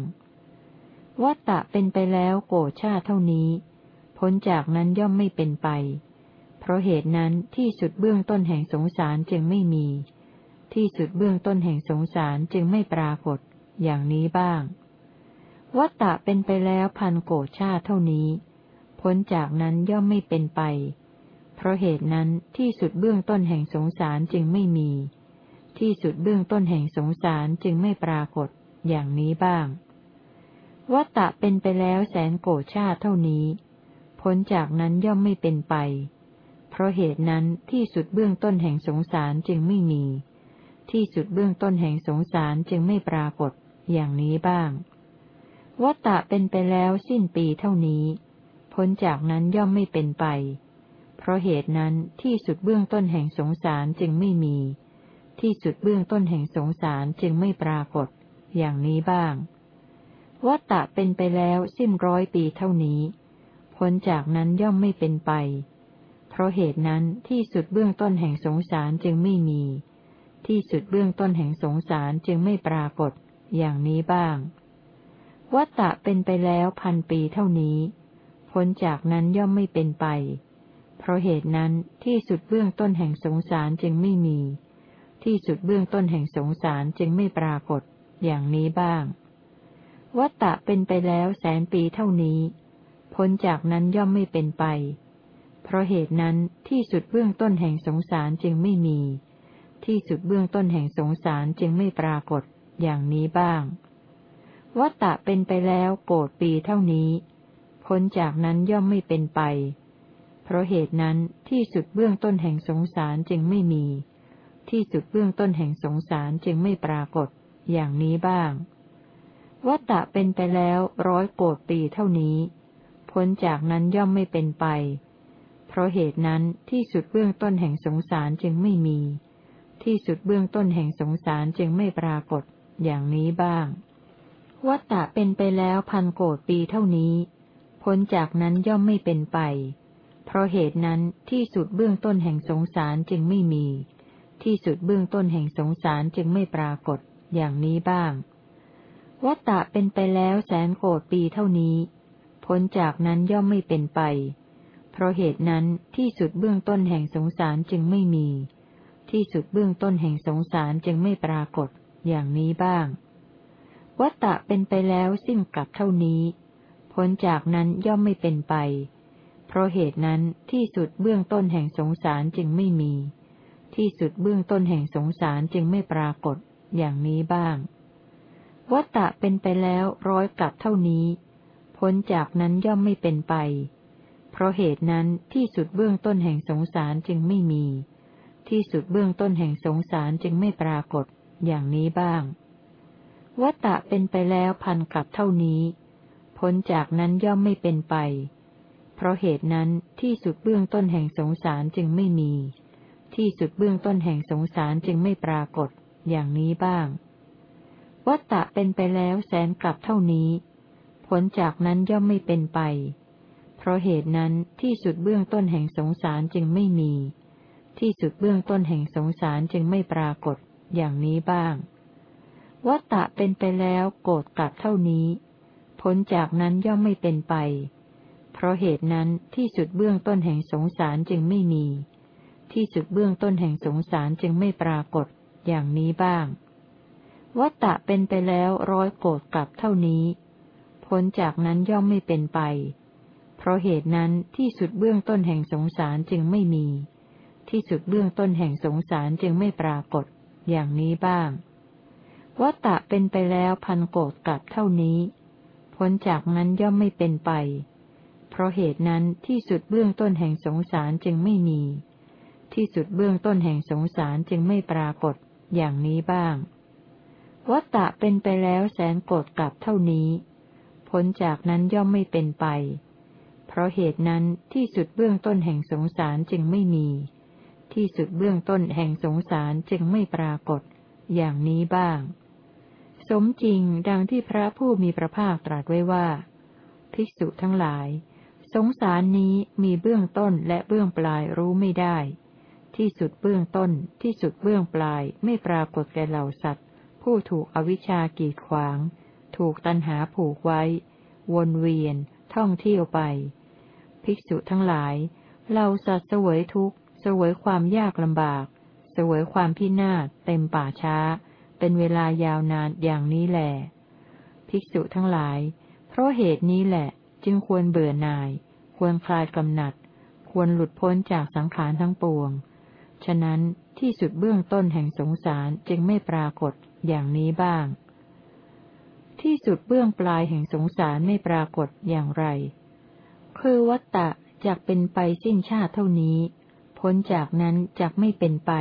วัตตะเป็นไปแล้วโกชาติเท่านี้ พ้นจากนั้นย่อมไม่เป็นไป เพราะเหตุนั้นที่สุดเบื้องต้นแห่งสงสารจึงไม่มี ที่สุดเบื้องต้นแห่งสงสารจึงไม่ปรากฏ อย่างนี้บ้าง วัตตะเป็นไปแล้วพันโกชาเท่านี้ พ้นจากนั้นย่อมไม่เป็นไป เพราะเหตุนั้นที่สุดเบื้องต้นแห่งสงสารจึงไม่มี ที่สุดเบื้องต้นแห่งสงสารจึงไม่ปรากฏ อย่างนี้บ้าง วัตตะเป็นไปแล้วแสนโกชาเท่านี้ พ้นจากนั้นย่อมไม่เป็นไป ราะเหตุนั้นที่สุดเบื้องต้นแห่งสงสารจึงไม่มี ที่สุดเบื้องต้นแห่งสงสารจึงไม่ปรากฏ อย่างนี้บ้าง วัตตะเป็นไปแล้วสิ้นปีเท่านี้พ้นจากนั้นย่อมไม่เป็นไป เพราะเหตุนั้นที่สุดเบื้องต้นแห่งสงสารจึงไม่มี ที่สุดเบื้องต้นแห่งสงสารจึงไม่ปรากฏ อย่างนี้บ้าง วัตตะเป็นไปแล้วสิ้นร้อยปีเท่านี้ พ้นจากนั้นย่อมไม่เป็นไป ราะเหตุนั้นที่สุดเบื้องต้นแห่งสงสารจึงไม่มี ที่สุดเบื้องต้นแห่งสงสารจึงไม่ปรากฏ อย่างนี้บ้าง วัตตะเป็นไปแล้วพันปีเท่านี้ พ้นจากนั้นย่อมไม่เป็นไป เพราะเหตุนั้นที่สุดเบื้องต้นแห่งสงสารจึงไม่มี ที่สุดเบื้องต้นแห่งสงสารจึงไม่ปรากฏ อย่างนี้บ้าง วัตตะเป็นไปแล้วแสนปีเท่านี้ พ้นจากนั้นย่อมไม่เป็นไปเเพราะเหตุนั้นที่สุดเบื้องต้นแห่งสงสารจึงไม่มี ที่สุดเบื้องต้นแห่งสงสารจึงไม่ปรากฏอย่างนี้บ้าง วัตตะเป็นไปแล้วโกรธปีเท่านี้ พ้นจากนั้นย่อมไม่เป็นไป เพราะเหตุนั้นที่สุดเบื้องต้นแห่งสงสารจึงไม่มี ที่สุดเบื้องต้นแห่งสงสารจึงไม่ปรากฏอย่างนี้บ้าง วัตตะเป็นไปแล้วร้อยโกรธปีเท่านี้ พ้นจากนั้นย่อมไม่เป็นไป เพราะเหตุนั้นที่สุดเบื้องต้นแห่งสงสารจึงไม่มี ที่สุดเบื้องต้นแห่งสงสารจึงไม่ปรากฏ อย่างนี้บ้าง วัตตะเป็นไปแล้วพันโกดปีเท่านี้ พ้นจากนั้นย่อมไม่เป็นไป เพราะเหตุนั้นที่สุดเบื้องต้นแห่งสงสารจึงไม่มี ที่สุดเบื้องต้นแห่งสงสารจึงไม่ปรากฏ อย่างนี้บ้าง วัตตะเป็นไปแล้วแสนโกดปีเท่านี้ พ้นจากนั้นย่อมไม่เป็นไป เพราะเหตุนั้นที่สุดเบื้องต้นแห่งสงสารจึงไม่มี ที่สุดเบื้องต้นแห่งสงสารจึงไม่ปรากฏ อย่างนี้บ้าง วัตตะเป็นไปแล้วสิ้นกลับเท่านี้พ้นจากนั้นย่อมไม่เป็นไป เพราะเหตุนั้นที่สุดเบื้องต้นแห่งสงสารจึงไม่มี ที่สุดเบื้องต้นแห่งสงสารจึงไม่ปรากฏ อย่างนี้บ้าง วัตตะเป็นไปแล้วร้อยกลับเท่านี้พ้นจากนั้นย่อมไม่เป็นไป ราะเหตุนั้นที่สุดเบื้องต้นแห่งสงสารจึงไม่มี ที่สุดเบื้องต้นแห่งสงสารจึงไม่ปรากฏ อย่างนี้บ้าง วัตตะเป็นไปแล้วพันกลับเท่านี้พ้นจากนั้นย่อมไม่เป็นไป เพราะเหตุนั้นที่สุดเบื้องต้นแห่งสงสารจึงไม่มี ที่สุดเบื้องต้นแห่งสงสารจึงไม่ปรากฏ อย่างนี้บ้าง วัตตะเป็นไปแล้วแสนกลับเท่านี้ ผลจากนั้นย่อมไม่เป็นไป เพราะเหตุนั้นที่สุดเบื้องต้นแห่งสงสารจึงไม่มี ที่สุดเบื้องต้นแห่งสงสารจึงไม่ปรากฏ อย่างนี้บ้าง วัตตะเป็นไปแล้วโกรธกลับเท่านี้ผลจากนั้นย่อมไม่เป็นไป เพราะเหตุนั้นที่สุดเบื้องต้นแห่งสงสารจึงไม่มี ที่สุดเบื้องต้นแห่งสงสารจึงไม่ปรากฏ อย่างนี้บ้าง วัตตะเป็นไปแล้วร้อยโกรธกลับเท่านี้ผลจากนั้นย่อมไม่เป็นไปเพราะเหตุนั้นที่สุดเบื้องต้นแห่งสงสารจึงไม่มี ที่สุดเบื้องต้นแห่งสงสารจึงไม่ปรากฏ อย่างนี้บ้าง วัตตะเป็นไปแล้วพันโกรธกลับเท่านี้ พ้นจากนั้นย่อมไม่เป็นไป เพราะเหตุนั้นที่สุดเบื้องต้นแห่งสงสารจึงไม่มี ที่สุดเบื้องต้นแห่งสงสารจึงไม่ปรากฏ อย่างนี้บ้าง วัตตะเป็นไปแล้วแสนโกรธกลับเท่านี้ พ้นจากนั้นย่อมไม่เป็นไป เพราะเหตุนั้นที่สุดเบื้องต้นแห่งสงสารจึงไม่มี ที่สุดเบื้องต้นแห่งสงสารจึงไม่ปรากฏ อย่างนี้บ้าง สมจริงดังที่พระผู้มีพระภาคตรัสไว้ว่า ภิกษุทั้งหลาย สงสารนี้มีเบื้องต้นและเบื้องปลายรู้ไม่ได้ ที่สุดเบื้องต้นที่สุดเบื้องปลายไม่ปรากฏแก่เหล่าสัตว์ ผู้ถูกอวิชชากีดขวาง ถูกตันหาผูกไว้ วนเวียนท่องเที่ยวไป ภิกษุทั้งหลายเหล่าสัตว์เสวยทุกข์ เสวยความยากลำบาก เสวยความพินาศเต็มป่าช้า เป็นเวลายาวนานอย่างนี้แหลภิกษุทั้งหลาย เพราะเหตุนี้แหละ จึงควรเบื่อหน่าย ควรคลายกำหนัด ควรหลุดพ้นจากสังขารทั้งปวง ฉะนั้นที่สุดเบื้องต้นแห่งสงสารจึงไม่ปรากฏอย่างนี้บ้าง ที่สุดเบื้องปลายแห่งสงสารไม่ปรากฏอย่างไร คือวัตตะจากเป็นไปสิ้นชาติเท่านี้ พ้นจากนั้นจากไม่เป็นไป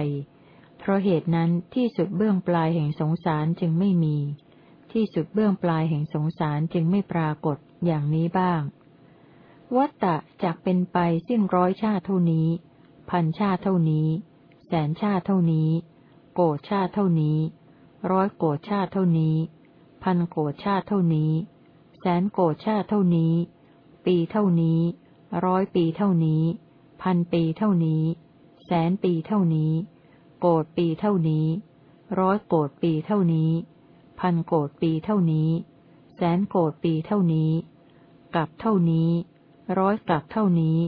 เพราะเหตุนั้นที่สุดเบื้องปลายแห่งสงสารจึงไม่มี ที่สุดเบื้องปลายแห่งสงสารจึงไม่ปรากฏอย่างนี้บ้าง วัตตะจากเป็นไปสิ้นร้อยชาติเท่านี้ พันชาติเท่านี้ แสนชาติเท่านี้ โกฏิชาติเท่านี้ ร้อยโกฏิชาติเท่านี้ พันโกฏิชาติเท่านี้ แสนโกฏิชาติเท่านี้ ปีเท่านี้ ร้อยปีเท่านี้ พันปีเท่านี้ แสนปีเท่านี้ โกฏิปีเท่านี้ ร้อยโกฏิปีเท่านี้ พันโกฏิปีเท่านี้ แสนโกฏิปีเท่านี้กัปเท่านี้ ร้อยกัปเท่านี้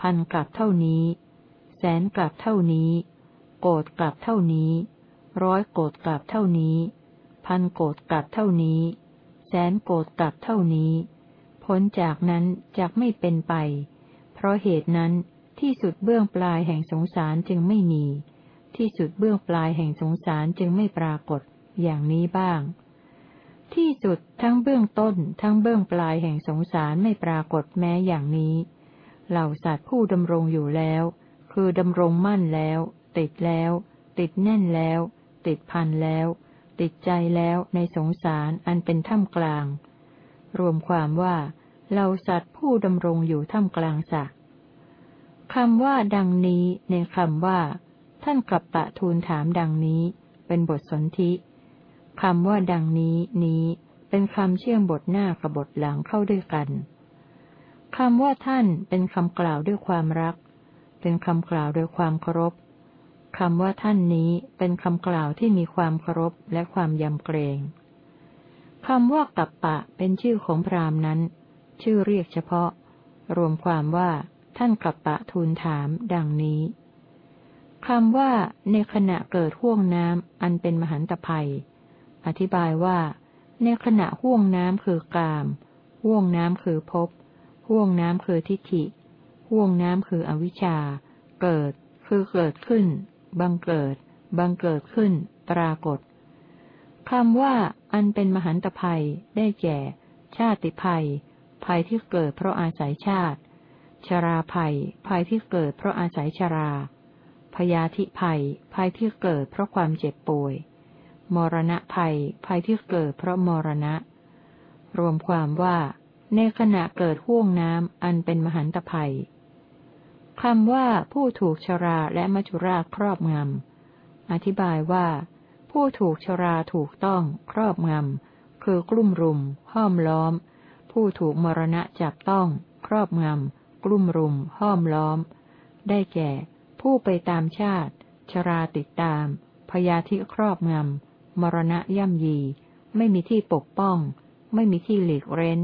พันกับเท่านี้ แสนกับเท่านี้ โกรธกลับเท่านี้ ร้อยโกรธกลับเท่านี้ พันโกรธกลับเท่านี้ แสนโกรธกลับเท่านี้ พ้นจากนั้นจากไม่เป็นไป เพราะเหตุนั้นที่สุดเบื้องปลายแห่งสงสารจึงไม่มี ที่สุดเบื้องปลายแห่งสงสารจึงไม่ปรากฏ อย่างนี้บ้าง ที่สุดทั้งเบื้องต้นทั้งเบื้องปลายแห่งสงสารไม่ปรากฏแม้อย่างนี้ เหล่าสัตว์ผู้ดำรงอยู่แล้ว คือดำรงมั่นแล้ว ติดแล้ว ติดแน่นแล้ว ติดพันแล้ว ติดใจแล้วในสงสารอันเป็นถ้ำกลาง รวมความว่าเราสัตว์ผู้ดำรงอยู่ถ้ำกลางสักคำว่าดังนี้ในคำว่า ท่านกัปปะทูลถามดังนี้ เป็นบทสนธิคำว่าดังนี้นี้เป็นคำเชื่อมบทหน้ากับบทหลังเข้าด้วยกันคำว่าท่านเป็นคำกล่าวด้วยความรัก เป็นคำกล่าวด้วยความเคารพคำว่าท่านนี้เป็นคำกล่าวที่มีความเคารพและความยำเกรง คำว่ากัปปะเป็นชื่อของพราหมณ์นั้น ชื่อเรียกเฉพาะ รวมความว่า ท่านกัปปะทูลถาม ดังนี้คำว่า ในขณะเกิดห่วงน้ำอันเป็นมหันตภัย อธิบายว่า ในขณะห่วงน้ำคือกาม ห่วงน้ำคือภพห่วงน้ำคือทิฏฐิ ห่วงน้ำคืออวิชชา เกิด คือเกิดขึ้น บังเกิด บังเกิดขึ้น ปรากฏคำว่า อันเป็นมหันตภัย ได้แก่ ชาติภัย ภัยที่เกิดเพราะอาศัยชาติ ชราภัย ภัยที่เกิดเพราะอาศัยชรา พยาธิภัย ภัยที่เกิดเพราะความเจ็บป่วย มรณะภัย ภัยที่เกิดเพราะมรณะ รวมความว่า ในขณะเกิดห่วงน้ำอันเป็นมหันตภัยคำว่าผู้ถูกชราและมัจุราชครอบงำ อธิบายว่า ผู้ถูกชราถูกต้อง ครอบงำ คือกลุ่มรุม ห้อมล้อม ผู้ถูกมรณะจับต้อง ครอบงำ กลุ่มรุม ห้อมล้อม ได้แก่ ผู้ไปตามชาติ ชราติดตาม พยาธิครอบงำ มรณะย่ำยี ไม่มีที่ปกป้อง ไม่มีที่หลีกเร้น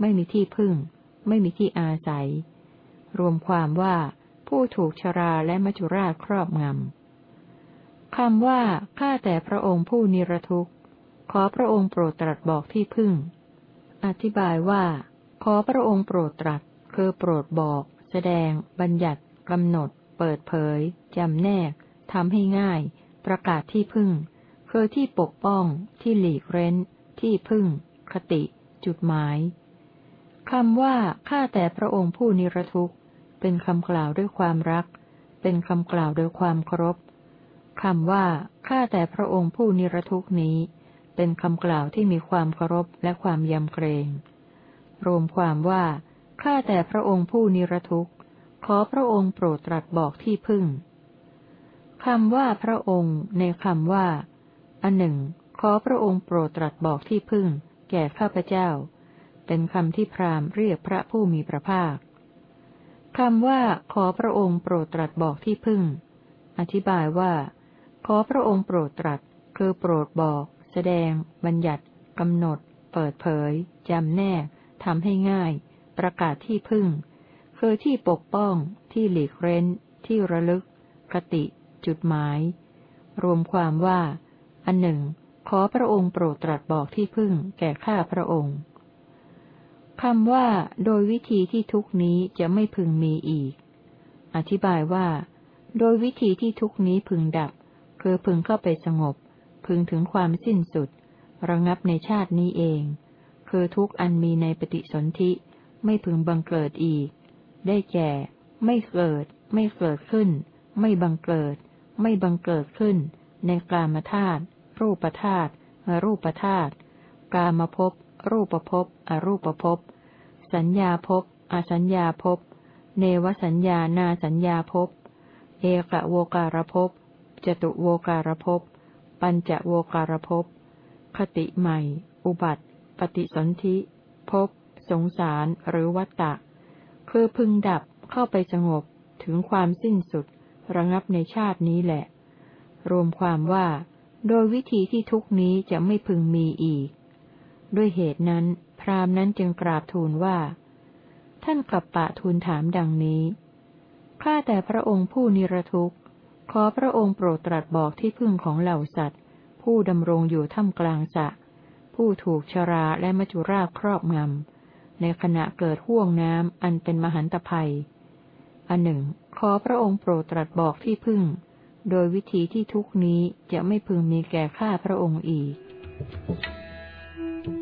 ไม่มีที่พึ่ง ไม่มีที่อาศัย รวมความว่า ผู้ถูกชราและมัจจุราชครอบงำ คำว่า ข้าแต่พระองค์ผู้นิรทุกข์ ขอพระองค์โปรดตรัสบอกที่พึ่ง อธิบายว่า ขอพระองค์โปรดตรัส คือโปรดบอก แสดง บัญญัติกำหนด เปิดเผย จำแนกทำให้ง่าย ประกาศที่พึ่ง คือที่ปกป้อง ที่หลีกเร้น ที่พึ่ง คติ จุดหมายคำว่าข้าแต่พระองค์ผู้นิรทุกข์ เป็นคำกล่าวด้วยความรัก เป็นคำกล่าวด้วยความเคารพ คำว่า ข้าแต่พระองค์ผู้นิรทุกนี้ เป็นคำกล่าวที่มีความเคารพและความยำเกรง รวมความว่า ข้าแต่พระองค์ผู้นิรทุกข์ขอพระองค์โปรดตรัสบอกที่พึ่ง คำว่าพระองค์ในคำว่า อันหนึ่ง ขอพระองค์โปรดตรัสบอกที่พึ่ง แก่ข้าพเจ้า เป็นคำที่พราหมณ์เรียกพระผู้มีพระภาคคำว่า ขอพระองค์โปรดตรัสบอกที่พึ่ง อธิบายว่า ขอพระองค์โปรดตรัส คือโปรดบอก แสดง บัญญัติกำหนด เปิดเผย จำแนกทำให้ง่าย ประกาศที่พึ่ง คือที่ปกป้อง ที่หลีกเร้น ที่ระลึก คติ จุดหมาย รวมความว่า อันหนึ่ง ขอพระองค์โปรดตรัสบอกที่พึ่ง แก่ข้าพระองค์คำว่า โดยวิธีที่ทุกนี้จะไม่พึงมีอีก อธิบายว่า โดยวิธีที่ทุกนี้พึงดับ คือพึงเข้าไปสงบ พึงถึงความสิ้นสุด ระงับในชาตินี้เอง คือทุกอันมีในปฏิสนธิไม่พึงบังเกิดอีก ได้แก่ ไม่เกิด ไม่เกิดขึ้น ไม่บังเกิด ไม่บังเกิดขึ้น ในกลามธาตุรูปธาตุรูปธาตุกามภพรูปภพอรูปภพสัญญาภพอสัญญาภพเนวสัญญานาสัญญาภพเอกโวการภพ จตุโวการภพ ปัญจโวการภพ คติใหม่ อุบัติ ปฏิสนธิภพ สงสารหรือวัตตะ คือพึงดับเข้าไปสงบถึงความสิ้นสุด ระงับในชาตินี้แหละ รวมความว่า โดยวิธีที่ทุกนี้จะไม่พึงมีอีก ด้วยเหตุนั้น พราหมณ์นั้นจึงกราบทูลว่า ท่านกลับปะทูลถามดังนี้ข้าแต่พระองค์ผู้นิรทุกข์ ขอพระองค์โปรดตรัสบอกที่พึ่งของเหล่าสัตว์ ผู้ดำรงอยู่ท่ามกลางสะ ผู้ถูกชราและมัจุราชครอบงำ ในขณะเกิดห่วงน้ำอันเป็นมหันตภัย อันหนึ่ง ขอพระองค์โปรดตรัสบอกที่พึ่ง โดยวิธีที่ทุกนี้จะไม่พึงมีแก่ข้าพระองค์อีก Thank you.